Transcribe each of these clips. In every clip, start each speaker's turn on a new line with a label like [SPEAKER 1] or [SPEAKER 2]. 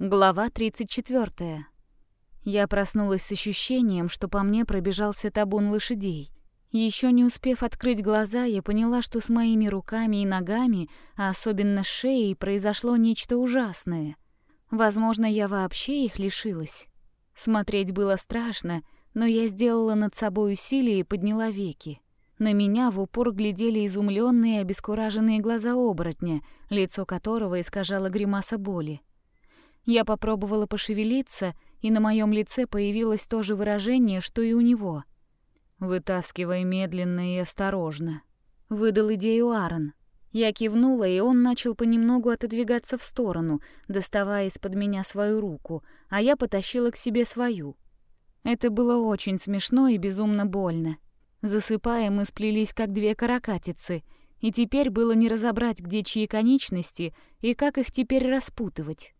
[SPEAKER 1] Глава 34. Я проснулась с ощущением, что по мне пробежался табун лошадей. Еще не успев открыть глаза, я поняла, что с моими руками и ногами, а особенно с шеей, произошло нечто ужасное. Возможно, я вообще их лишилась. Смотреть было страшно, но я сделала над собой усилие и подняла веки. На меня в упор глядели изумленные и обескураженные глаза оборотня, лицо которого искажало гримаса боли. Я попробовала пошевелиться, и на моем лице появилось то же выражение, что и у него. «Вытаскивай медленно и осторожно», — выдал идею Аарон. Я кивнула, и он начал понемногу отодвигаться в сторону, доставая из-под меня свою руку, а я потащила к себе свою. Это было очень смешно и безумно больно. Засыпая, мы сплелись, как две каракатицы, и теперь было не разобрать, где чьи конечности и как их теперь распутывать.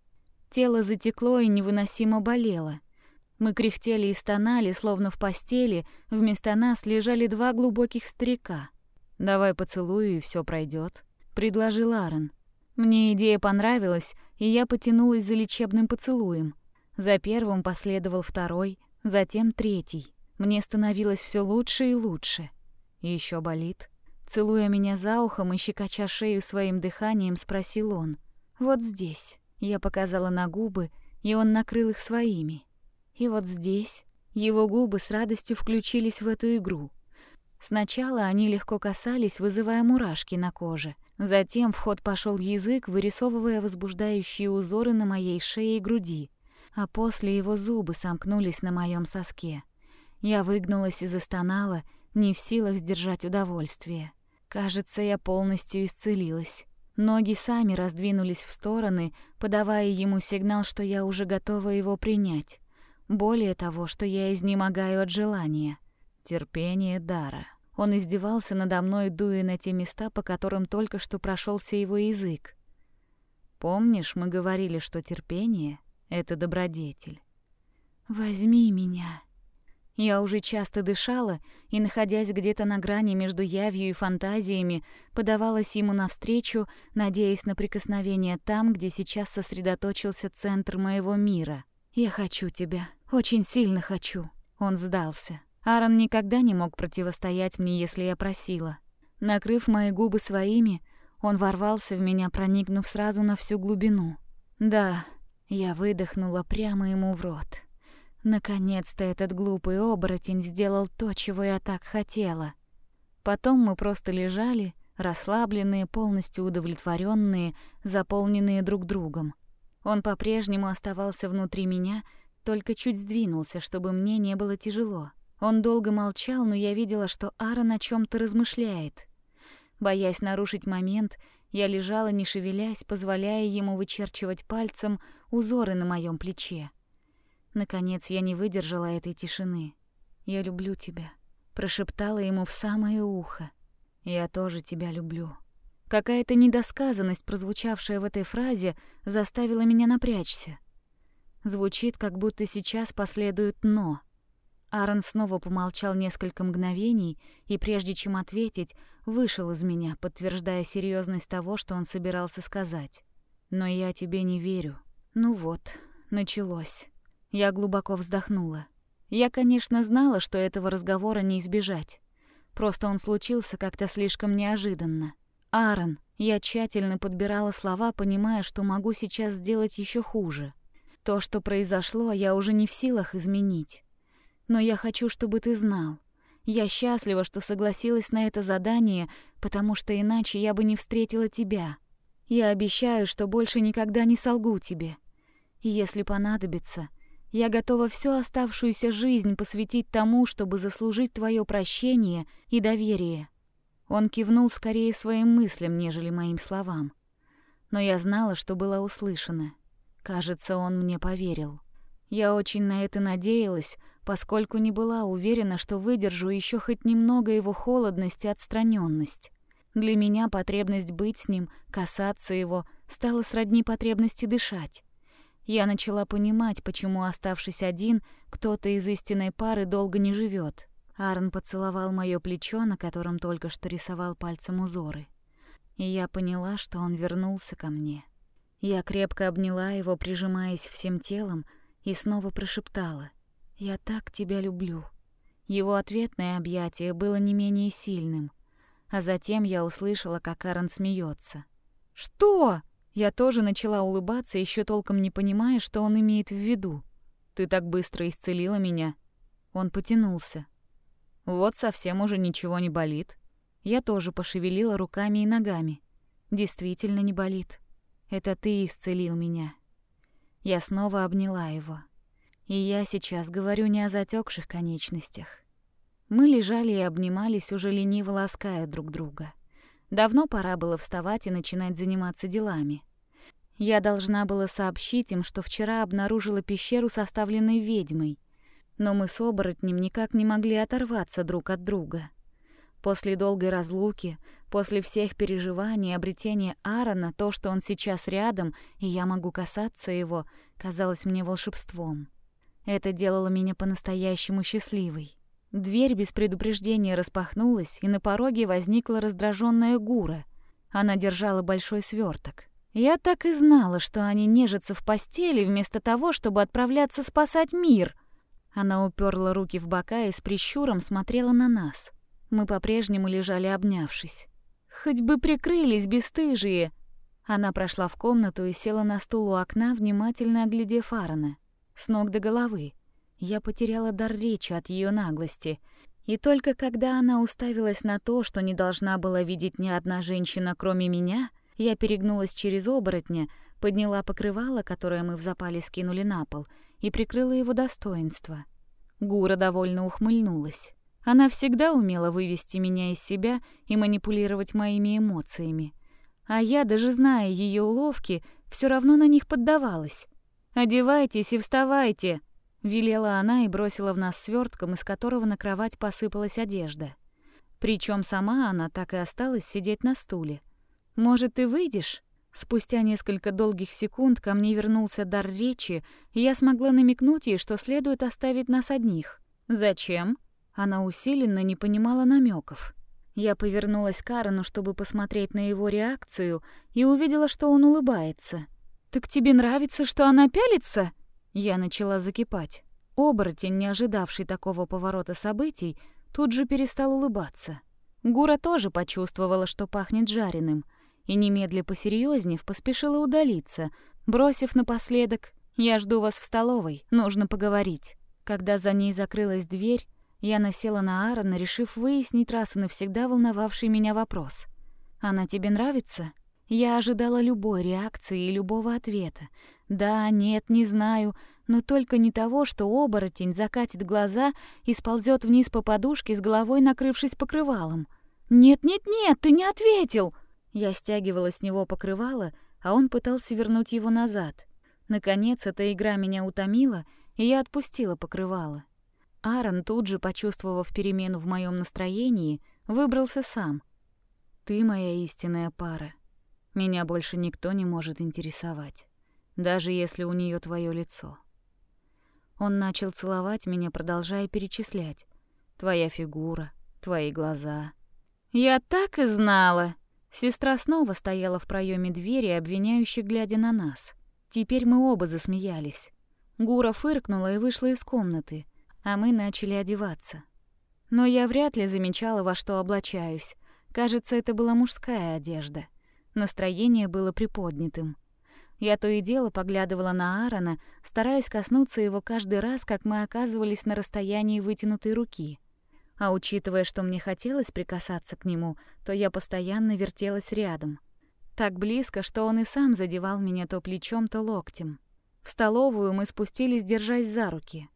[SPEAKER 1] Тело затекло и невыносимо болело. Мы кряхтели и стонали, словно в постели, вместо нас лежали два глубоких старика. «Давай поцелую, и все пройдет», — предложил Аарон. Мне идея понравилась, и я потянулась за лечебным поцелуем. За первым последовал второй, затем третий. Мне становилось все лучше и лучше. Еще болит. Целуя меня за ухом и щекоча шею своим дыханием, спросил он. «Вот здесь». Я показала на губы, и он накрыл их своими. И вот здесь его губы с радостью включились в эту игру. Сначала они легко касались, вызывая мурашки на коже. Затем в ход пошел язык, вырисовывая возбуждающие узоры на моей шее и груди. А после его зубы сомкнулись на моем соске. Я выгнулась и застонала, не в силах сдержать удовольствие. Кажется, я полностью исцелилась. Ноги сами раздвинулись в стороны, подавая ему сигнал, что я уже готова его принять. Более того, что я изнемогаю от желания. Терпение дара. Он издевался надо мной, дуя на те места, по которым только что прошелся его язык. Помнишь, мы говорили, что терпение — это добродетель? «Возьми меня», я уже часто дышала и, находясь где-то на грани между явью и фантазиями, подавалась ему навстречу, надеясь на прикосновение там, где сейчас сосредоточился центр моего мира. «Я хочу тебя. Очень сильно хочу». Он сдался. Аарон никогда не мог противостоять мне, если я просила. Накрыв мои губы своими, он ворвался в меня, проникнув сразу на всю глубину. «Да», я выдохнула прямо ему в рот. Наконец-то этот глупый оборотень сделал то, чего я так хотела. Потом мы просто лежали, расслабленные, полностью удовлетворенные, заполненные друг другом. Он по-прежнему оставался внутри меня, только чуть сдвинулся, чтобы мне не было тяжело. Он долго молчал, но я видела, что Аарон о чем то размышляет. Боясь нарушить момент, я лежала, не шевелясь, позволяя ему вычерчивать пальцем узоры на моем плече. Наконец я не выдержала этой тишины. «Я люблю тебя», — прошептала ему в самое ухо. «Я тоже тебя люблю». Какая-то недосказанность, прозвучавшая в этой фразе, заставила меня напрячься. Звучит, как будто сейчас последует «но». Аарон снова помолчал несколько мгновений и, прежде чем ответить, вышел из меня, подтверждая серьезность того, что он собирался сказать. «Но я тебе не верю». Ну вот, началось. Я глубоко вздохнула. Я, конечно, знала, что этого разговора не избежать. Просто он случился как-то слишком неожиданно. Аарон, я тщательно подбирала слова, понимая, что могу сейчас сделать еще хуже. То, что произошло, я уже не в силах изменить. Но я хочу, чтобы ты знал. Я счастлива, что согласилась на это задание, потому что иначе я бы не встретила тебя. Я обещаю, что больше никогда не солгу тебе. И если понадобится, я готова всю оставшуюся жизнь посвятить тому, чтобы заслужить твое прощение и доверие. Он кивнул скорее своим мыслям, нежели моим словам. Но я знала, что была услышана. Кажется, он мне поверил. Я очень на это надеялась, поскольку не была уверена, что выдержу еще хоть немного его холодность и отстраненность. Для меня потребность быть с ним, касаться его, стала сродни потребности дышать. Я начала понимать, почему, оставшись один, кто-то из истинной пары долго не живет. Арн поцеловал моё плечо, на котором только что рисовал пальцем узоры. И я поняла, что он вернулся ко мне. Я крепко обняла его, прижимаясь всем телом, и снова прошептала. «Я так тебя люблю». Его ответное объятие было не менее сильным. А затем я услышала, как Аарон смеется. «Что?» Я тоже начала улыбаться, еще толком не понимая, что он имеет в виду. «Ты так быстро исцелила меня». Он потянулся. «Вот совсем уже ничего не болит». Я тоже пошевелила руками и ногами. «Действительно не болит. Это ты исцелил меня». Я снова обняла его. И я сейчас говорю не о затекших конечностях. Мы лежали и обнимались, уже лениво лаская друг друга. Давно пора было вставать и начинать заниматься делами. Я должна была сообщить им, что вчера обнаружила пещеру, составленной ведьмой. Но мы с оборотнем никак не могли оторваться друг от друга. После долгой разлуки, после всех переживаний, обретения Аарона, то, что он сейчас рядом, и я могу касаться его, казалось мне волшебством. Это делало меня по-настоящему счастливой. Дверь без предупреждения распахнулась, и на пороге возникла раздраженная Гура. Она держала большой сверток. Я так и знала, что они нежатся в постели вместо того, чтобы отправляться спасать мир. Она уперла руки в бока и с прищуром смотрела на нас. Мы по-прежнему лежали обнявшись. Хоть бы прикрылись, бесстыжие. Она прошла в комнату и села на стул у окна, внимательно оглядев Аарона с ног до головы. Я потеряла дар речи от ее наглости. И только когда она уставилась на то, что не должна была видеть ни одна женщина, кроме меня, я перегнулась через оборотня, подняла покрывало, которое мы в запале скинули на пол, и прикрыла его достоинство. Гура довольно ухмыльнулась. Она всегда умела вывести меня из себя и манипулировать моими эмоциями. А я, даже зная ее уловки, все равно на них поддавалась. «Одевайтесь и вставайте!» — велела она и бросила в нас свертком, из которого на кровать посыпалась одежда. Причем сама она так и осталась сидеть на стуле. «Может, ты выйдешь?» Спустя несколько долгих секунд ко мне вернулся дар речи, и я смогла намекнуть ей, что следует оставить нас одних. «Зачем?» Она усиленно не понимала намеков. Я повернулась к Аарону, чтобы посмотреть на его реакцию, и увидела, что он улыбается — «Так тебе нравится, что она пялится?» Я начала закипать. Оборотень, не ожидавший такого поворота событий, тут же перестал улыбаться. Гура тоже почувствовала, что пахнет жареным, и немедля посерьезнев поспешила удалиться, бросив напоследок «Я жду вас в столовой, нужно поговорить». Когда за ней закрылась дверь, я насела на Аарона, решив выяснить раз и навсегда волновавший меня вопрос. «Она тебе нравится?» Я ожидала любой реакции и любого ответа. Да, нет, не знаю, но только не того, что оборотень закатит глаза и сползет вниз по подушке с головой, накрывшись покрывалом. «Нет-нет-нет, ты не ответил!» Я стягивала с него покрывало, а он пытался вернуть его назад. Наконец, эта игра меня утомила, и я отпустила покрывало. Аарон, тут же почувствовав перемену в моем настроении, выбрался сам. «Ты моя истинная пара. Меня больше никто не может интересовать, даже если у нее твое лицо. Он начал целовать меня, продолжая перечислять. Твоя фигура, твои глаза. Я так и знала. Сестра снова стояла в проеме двери, обвиняюще глядя на нас. Теперь мы оба засмеялись. Гура фыркнула и вышла из комнаты, а мы начали одеваться. Но я вряд ли замечала, во что облачаюсь. Кажется, это была мужская одежда. Настроение было приподнятым. Я то и дело поглядывала на Аарона, стараясь коснуться его каждый раз, как мы оказывались на расстоянии вытянутой руки. А учитывая, что мне хотелось прикасаться к нему, то я постоянно вертелась рядом. Так близко, что он и сам задевал меня то плечом, то локтем. В столовую мы спустились, держась за руки.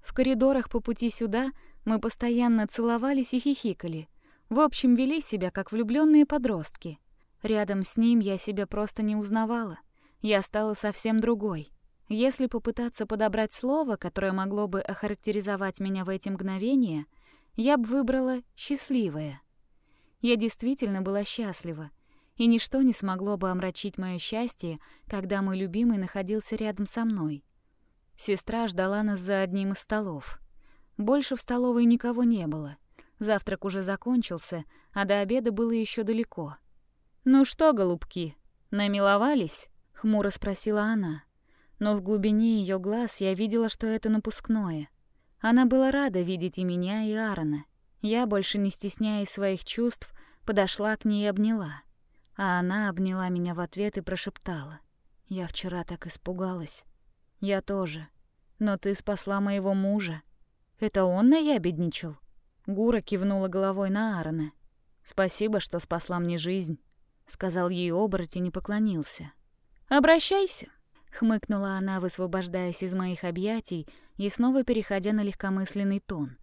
[SPEAKER 1] В коридорах по пути сюда мы постоянно целовались и хихикали. В общем, вели себя как влюбленные подростки — Рядом с ним я себя просто не узнавала. Я стала совсем другой. Если попытаться подобрать слово, которое могло бы охарактеризовать меня в эти мгновения, я бы выбрала «счастливая». Я действительно была счастлива, и ничто не смогло бы омрачить моё счастье, когда мой любимый находился рядом со мной. Сестра ждала нас за одним из столов. Больше в столовой никого не было. Завтрак уже закончился, а до обеда было еще далеко — «Ну что, голубки, намиловались?» Хмуро спросила она. Но в глубине ее глаз я видела, что это напускное. Она была рада видеть и меня, и Аарона. Я, больше не стесняясь своих чувств, подошла к ней и обняла. А она обняла меня в ответ и прошептала. «Я вчера так испугалась. Я тоже. Но ты спасла моего мужа. Это он наябедничал?» Гура кивнула головой на Аарона. «Спасибо, что спасла мне жизнь», — сказал ей оборотень и поклонился. «Обращайся», — хмыкнула она, высвобождаясь из моих объятий и снова переходя на легкомысленный тон.